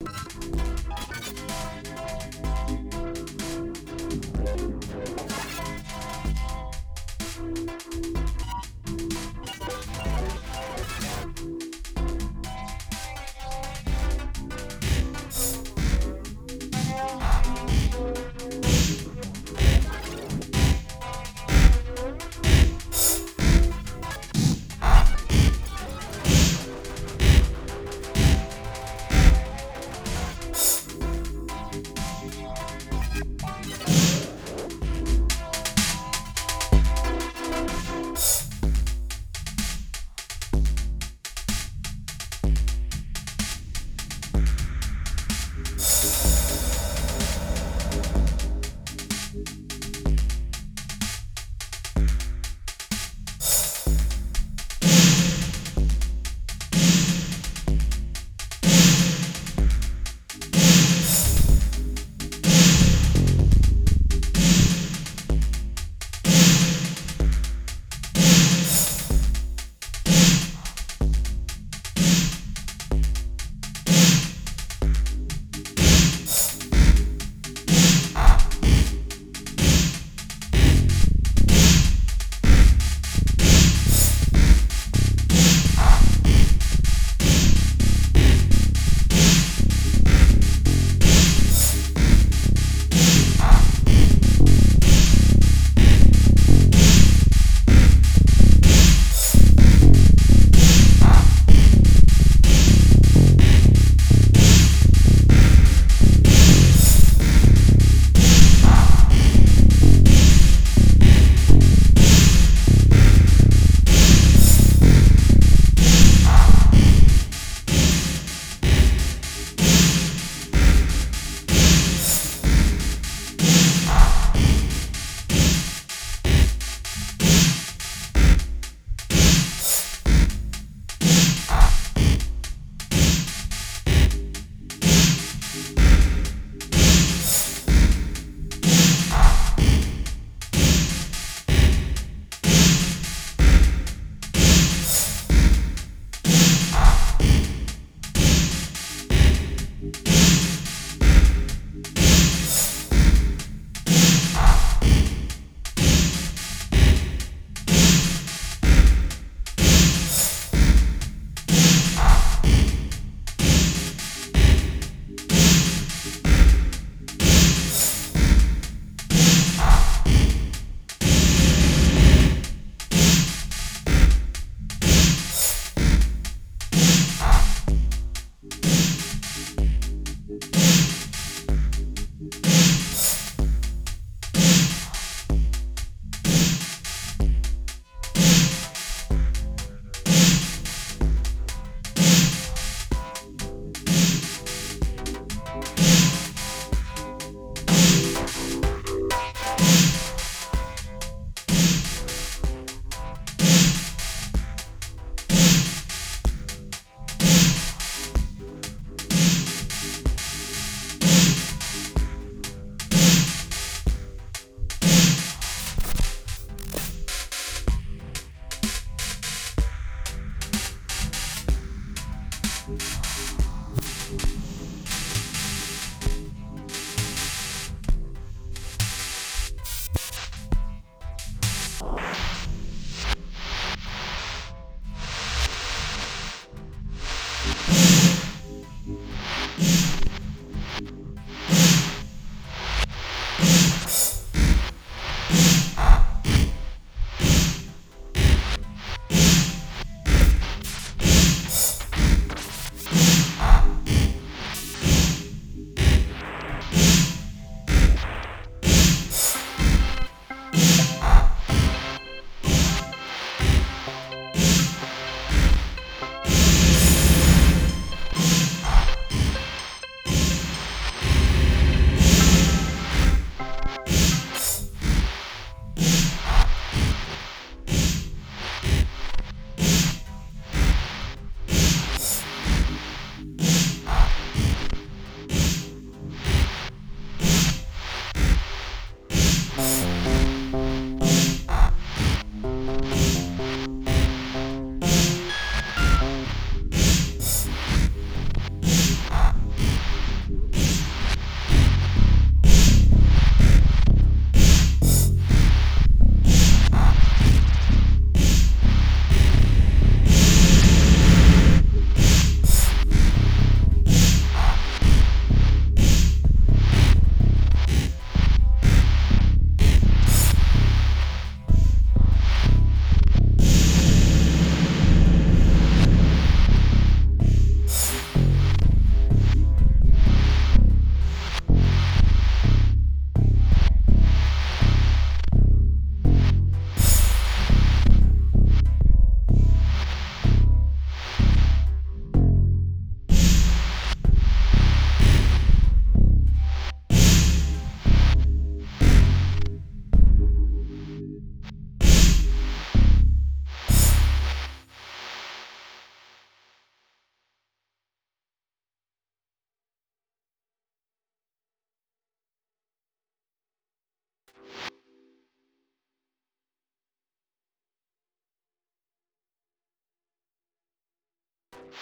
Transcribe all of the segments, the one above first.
you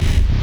you